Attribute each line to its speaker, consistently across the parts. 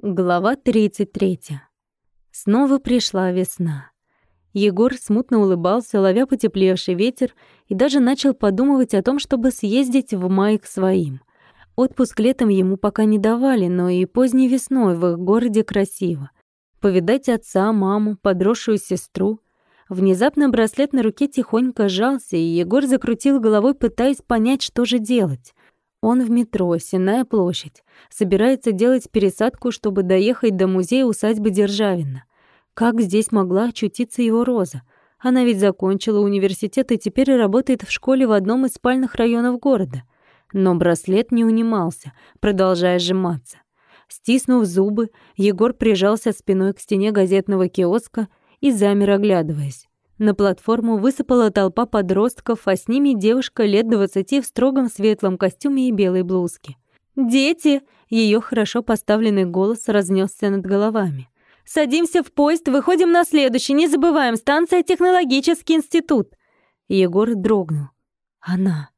Speaker 1: Глава 33. Снова пришла весна. Егор смутно улыбался, ловя потеплевший ветер, и даже начал подумывать о том, чтобы съездить в май к своим. Отпуск летом ему пока не давали, но и поздней весной в их городе красиво. Повидать отца, маму, подросшую сестру. Внезапно браслет на руке тихонько сжался, и Егор закрутил головой, пытаясь понять, что же делать. Он в метро, Сенная площадь. Собирается делать пересадку, чтобы доехать до музея усадьбы Державина. Как здесь могла очутиться его Роза? Она ведь закончила университет и теперь работает в школе в одном из спальных районов города. Но браслет не унимался, продолжая сжиматься. Стиснув зубы, Егор прижался спиной к стене газетного киоска и замер, оглядываясь. На платформу высыпала толпа подростков, а с ними девушка лет двадцати в строгом светлом костюме и белой блузке. «Дети!» — ее хорошо поставленный голос разнесся над головами. «Садимся в поезд, выходим на следующий, не забываем, станция Технологический институт!» Егор дрогнул. «Она!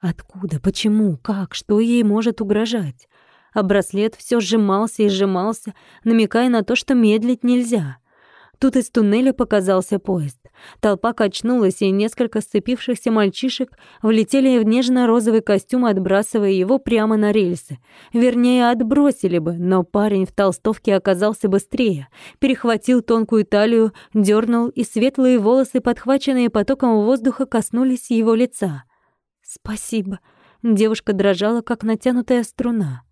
Speaker 1: Откуда? Почему? Как? Что ей может угрожать?» А браслет все сжимался и сжимался, намекая на то, что медлить нельзя. Тут из туннеля показался поезд. Толпа качнулась, и несколько сцепившихся мальчишек влетели в нежно-розовый костюм, отбрасывая его прямо на рельсы. Вернее, отбросили бы, но парень в толстовке оказался быстрее. Перехватил тонкую талию, дернул, и светлые волосы, подхваченные потоком воздуха, коснулись его лица. «Спасибо». Девушка дрожала, как натянутая струна.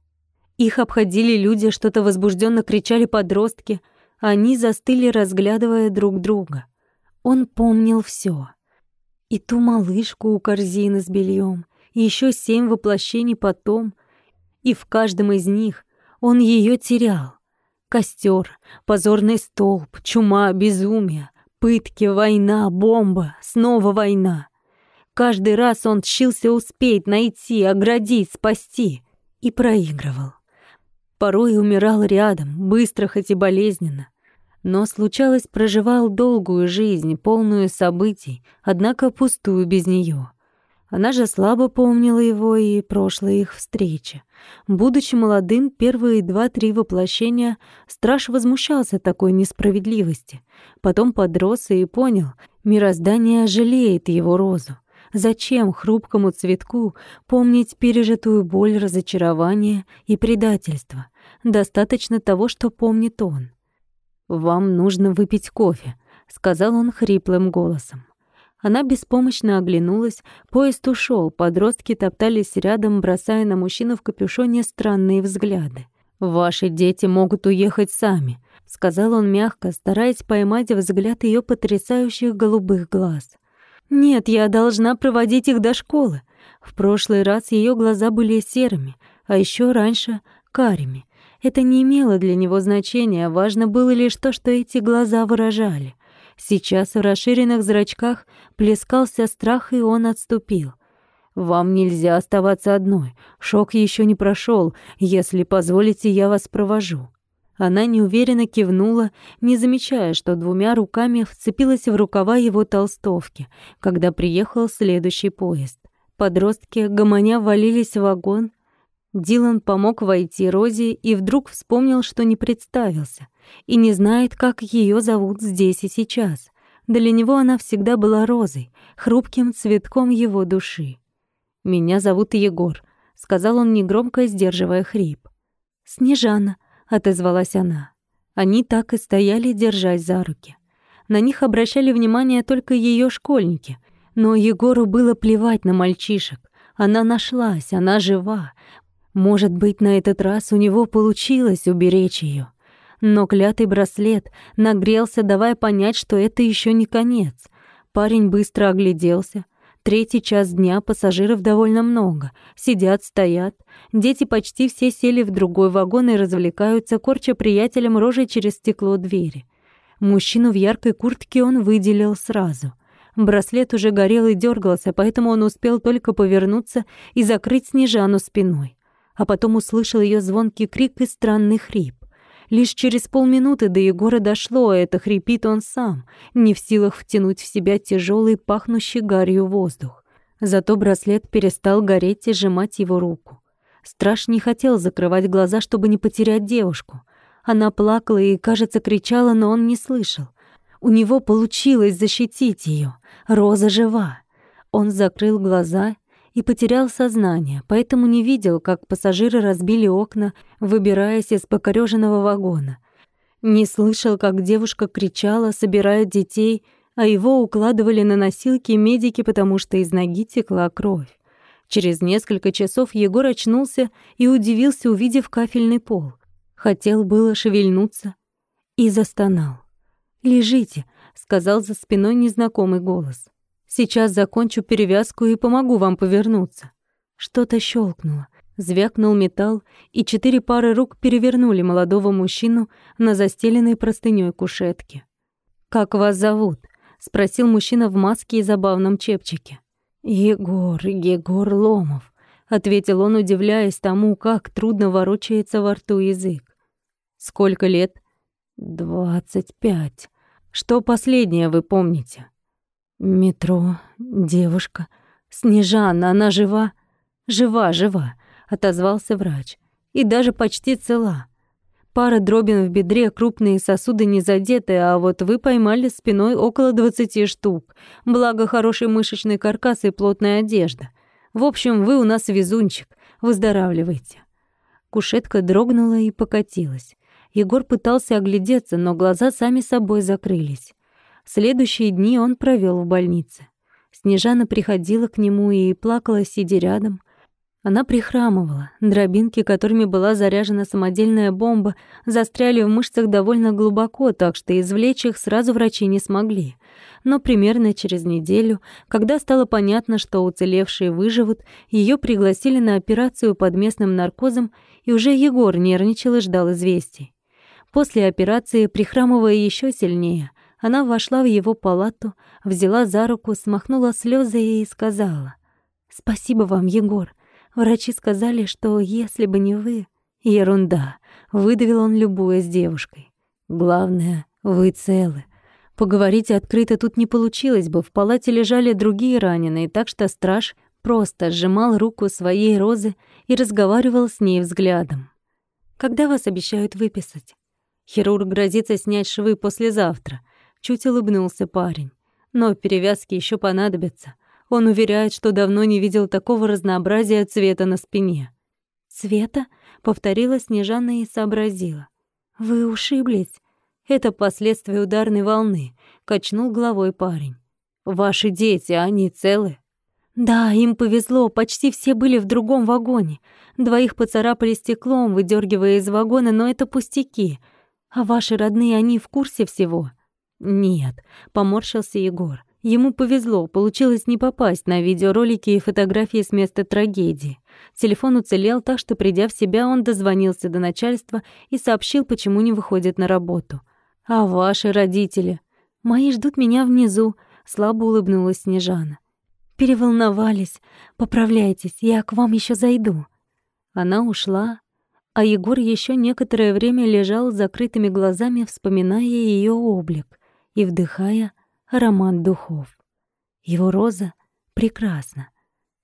Speaker 1: Их обходили люди, что-то возбужденно кричали подростки. Они застыли, разглядывая друг друга. Он помнил все. И ту малышку у корзины с бельем, и еще семь воплощений потом, и в каждом из них он ее терял. Костер, позорный столб, чума, безумие, пытки, война, бомба, снова война. Каждый раз он тщился успеть, найти, оградить, спасти и проигрывал. Порой умирал рядом, быстро хоть и болезненно, но случалось, проживал долгую жизнь, полную событий, однако пустую без нее. Она же слабо помнила его и прошлые их встречи. Будучи молодым, первые два-три воплощения страж возмущался такой несправедливости. Потом подрос и понял, мироздание жалеет его розу. Зачем хрупкому цветку помнить пережитую боль, разочарование и предательство? Достаточно того, что помнит он. «Вам нужно выпить кофе», — сказал он хриплым голосом. Она беспомощно оглянулась, поезд ушел, подростки топтались рядом, бросая на мужчину в капюшоне странные взгляды. «Ваши дети могут уехать сами», — сказал он мягко, стараясь поймать взгляд ее потрясающих голубых глаз. «Нет, я должна проводить их до школы». В прошлый раз ее глаза были серыми, а еще раньше — карими. Это не имело для него значения, важно было лишь то, что эти глаза выражали. Сейчас в расширенных зрачках плескался страх, и он отступил. «Вам нельзя оставаться одной. Шок еще не прошел. Если позволите, я вас провожу». Она неуверенно кивнула, не замечая, что двумя руками вцепилась в рукава его толстовки, когда приехал следующий поезд. Подростки, гомоня, валились в вагон, Дилан помог войти Розе и вдруг вспомнил, что не представился и не знает, как ее зовут здесь и сейчас. Для него она всегда была Розой, хрупким цветком его души. «Меня зовут Егор», — сказал он негромко, сдерживая хрип. «Снежана», — отозвалась она. Они так и стояли, держась за руки. На них обращали внимание только ее школьники, но Егору было плевать на мальчишек. Она нашлась, она жива, может быть, на этот раз у него получилось уберечь ее. Но клятый браслет нагрелся, давая понять, что это еще не конец. Парень быстро огляделся. Третий час дня, пассажиров довольно много. Сидят, стоят. Дети почти все сели в другой вагон и развлекаются, корча приятелям рожей через стекло двери. Мужчину в яркой куртке он выделил сразу. Браслет уже горел и дергался, поэтому он успел только повернуться и закрыть Снежану спиной а потом услышал ее звонкий крик и странный хрип. Лишь через полминуты до Егора дошло, это хрипит он сам, не в силах втянуть в себя тяжелый, пахнущий гарью воздух. Зато браслет перестал гореть и сжимать его руку. Страж не хотел закрывать глаза, чтобы не потерять девушку. Она плакала и, кажется, кричала, но он не слышал. У него получилось защитить ее. Роза жива. Он закрыл глаза и потерял сознание, поэтому не видел, как пассажиры разбили окна, выбираясь из покорёженного вагона. Не слышал, как девушка кричала, собирая детей, а его укладывали на носилки медики, потому что из ноги текла кровь. Через несколько часов Егор очнулся и удивился, увидев кафельный пол. Хотел было шевельнуться и застонал. «Лежите», — сказал за спиной незнакомый голос. Сейчас закончу перевязку и помогу вам повернуться». Что-то щелкнуло. Звякнул металл, и четыре пары рук перевернули молодого мужчину на застеленной простынёй кушетке. «Как вас зовут?» — спросил мужчина в маске и забавном чепчике. «Егор, Егор Ломов», — ответил он, удивляясь тому, как трудно ворочается во рту язык. «Сколько лет?» «Двадцать пять. Что последнее вы помните?» Метро, девушка. Снежана, она жива? Жива, жива, отозвался врач. И даже почти цела. Пара дробин в бедре, крупные сосуды не задеты, а вот вы поймали спиной около 20 штук. Благо хороший мышечный каркас и плотная одежда. В общем, вы у нас везунчик. Выздоравливайте. Кушетка дрогнула и покатилась. Егор пытался оглядеться, но глаза сами собой закрылись. Следующие дни он провел в больнице. Снежана приходила к нему и плакала, сидя рядом. Она прихрамывала. Дробинки, которыми была заряжена самодельная бомба, застряли в мышцах довольно глубоко, так что извлечь их сразу врачи не смогли. Но примерно через неделю, когда стало понятно, что уцелевшие выживут, ее пригласили на операцию под местным наркозом, и уже Егор нервничал и ждал известий. После операции, прихрамывая еще сильнее, она вошла в его палату, взяла за руку, смахнула слезы и сказала: "Спасибо вам, Егор. Врачи сказали, что если бы не вы, ерунда". Выдавил он, любуясь девушкой. Главное, вы целы. Поговорить открыто тут не получилось бы. В палате лежали другие раненые, так что страж просто сжимал руку своей розы и разговаривал с ней взглядом. Когда вас обещают выписать? Хирург грозится снять швы послезавтра. Чуть улыбнулся парень. Но перевязки еще понадобятся. Он уверяет, что давно не видел такого разнообразия цвета на спине. «Цвета?» — повторила Снежана и сообразила. «Вы ушиблись. Это последствия ударной волны», — качнул головой парень. «Ваши дети, они целы?» «Да, им повезло, почти все были в другом вагоне. Двоих поцарапали стеклом, выдергивая из вагона, но это пустяки. А ваши родные, они в курсе всего?» «Нет», — поморщился Егор. Ему повезло, получилось не попасть на видеоролики и фотографии с места трагедии. Телефон уцелел, так что, придя в себя, он дозвонился до начальства и сообщил, почему не выходит на работу. «А ваши родители?» «Мои ждут меня внизу», — слабо улыбнулась Снежана. «Переволновались. Поправляйтесь, я к вам еще зайду». Она ушла, а Егор еще некоторое время лежал с закрытыми глазами, вспоминая ее облик и вдыхая аромат духов. Его роза прекрасна.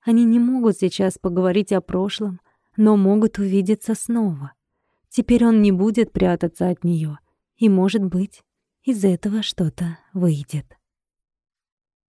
Speaker 1: Они не могут сейчас поговорить о прошлом, но могут увидеться снова. Теперь он не будет прятаться от нее, и, может быть, из этого что-то выйдет.